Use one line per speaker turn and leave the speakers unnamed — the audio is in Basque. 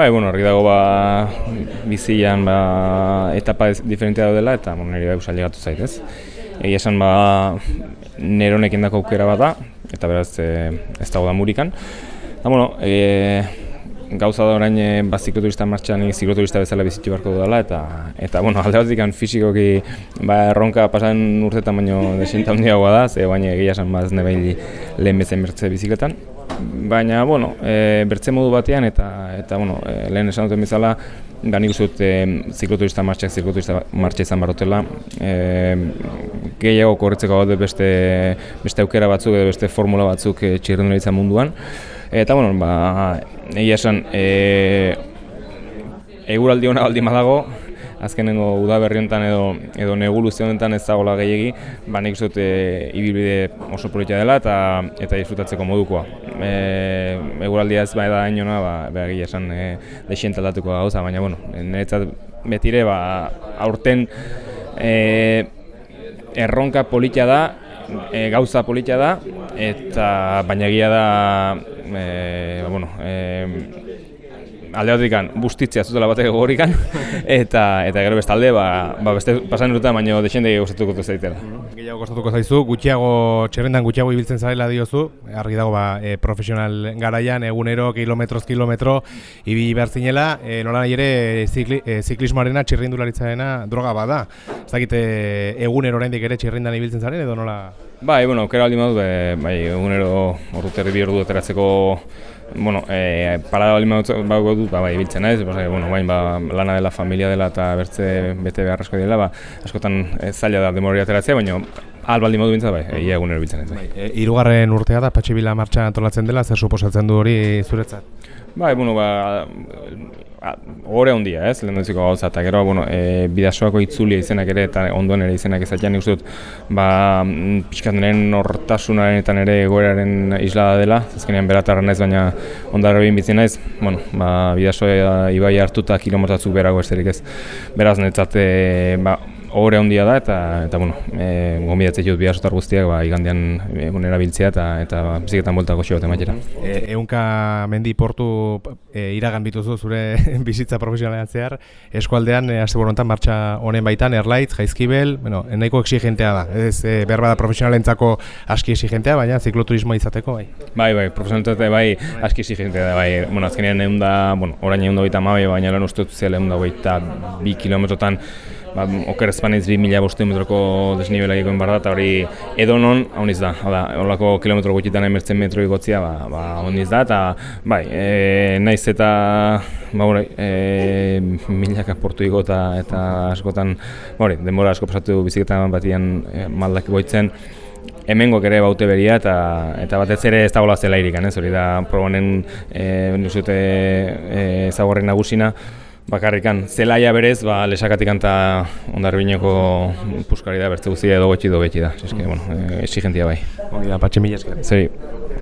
Bai, bueno, argi dago ba, bizian ba, etapa diferentea daudela eta bueno, nire bai usaile gatu zaitez. Egia esan ba, nire honekin aukera bat da, eta beraz e, ez dago da murikan. Da, bueno, e, gauza da orain e, ba, zikloturista martxan zikloturista bezala bizitu beharko dudala eta eta bueno, alde batik fizikoki ba, erronka pasan urtetan baino desinta handiagoa da, ze baina egia esan ba, ez nebeili lehen bezen bertze bizikletan baina bueno, e, bertze modu batean eta eta bueno, e, lehen esan duten bezala da nik uste e, zikloturista martxak zikloturista martxa izan barotela e, gehiago korretzeko gaude beste, beste aukera batzuk edo beste formula batzuk e, izan munduan. Eta bueno, ba, egia esan e, eguraldi hona baldin badago azkenengo udaberri honetan edo edo neguluzio honetan ez dagoela gehiegi, ba nik uste e, ibilbide oso politia dela eta eta disfrutatzeko modukoa. E, eguraldia ez bai da inona, ba begia esan e, deixent aldatuko gauza, baina bueno, niretzat betire ba aurten e, erronka politia da, e, gauza politia da eta baina egia da e, ba, bueno, e, alde batetik bustitzea zutela batek gogorikan eta eta gero bestalde ba, ba beste pasan urtean baino desende gustatuko ez daitela.
Gehiago gustatuko zaizu, gutxiago txerrendan gutxiago ibiltzen zarela diozu, argi dago ba, e, profesional garaian egunero kilometroz kilometro ibili behar zinela, e, nola nahi ere zikli, e, ziklismoarena txirrindularitzaena droga bada. Ez dakite egunero oraindik ere txirrindan ibiltzen zaren edo nola?
Bai, bueno, aukera aldi modu, bai, egunero ordu terri bi ordu ateratzeko bueno, eh, parada bali bago dut, ba, bai, biltzen naiz, ba, bueno, bain, ba, lana dela, familia dela eta bertze bete beharrezko dela, ba, askotan e, zaila da demoria ateratzea, baina al baldin modu bintzat, bai, egia egunero biltzen naiz. Bai.
E, irugarren urtea da, patxibila martxa antolatzen dela, zer suposatzen du hori zuretzat?
Bai, bueno, ba, gore handia, ez, lehen duziko gauza, eta gero, bueno, e, bidasoako itzulia izenak ere, eta ondoen ere izenak ezatean, nik dut, ba, pixkat niren hortasunaren eta nire egoeraren islada dela, ezkenean beratarra naiz, baina ondarra behin bizi naiz, bueno, ba, bidasoa ibai hartuta kilometratzuk berago esterik ez, beraz, netzate, ba, Hore handia da eta eta bueno, eh gomidatzen dut biasotar guztiak ba igandean egun erabiltzea eta eta biziketan voltako xo emaitera.
E, ehunka mendi portu e, iragan bituzu zure bizitza profesionalean zehar, eskualdean e, asteburontan martxa honen baitan Erlaitz, Jaizkibel, bueno, nahiko exigentea da. Ez e, berba da profesionalentzako aski exigentea, baina zikloturismoa izateko bai.
Bai, bai, profesionalentzako bai aski exigentea da bai. Bueno, azkenean 100 da, bueno, orain 122 baina lan ustut zela 122 kilometrotan ba, oker ezpanez bi mila bostu metroko desnibela egin behar da, eta hori edo non, hau da, da, holako kilometro gutxitan emertzen metro igotzia, ba, ba, honiz da, eta bai, e, naiz eta ba, hori, e, milaka portu igota eta askotan, ba, hori, denbora asko pasatu biziketan batian e, maldak goitzen, hemengo ere baute beria eta eta batez ere ez dagoela zela irikan, ez? Hori da probonen eh nuzute eh ezagorri nagusina bakarrikan zelaia berez ba lesakatik anta ondarbineko puskari da bertze guztia edo gutxi do beti da. Eske bueno exigentia bai.
Hori da patxe mila esker.
Bai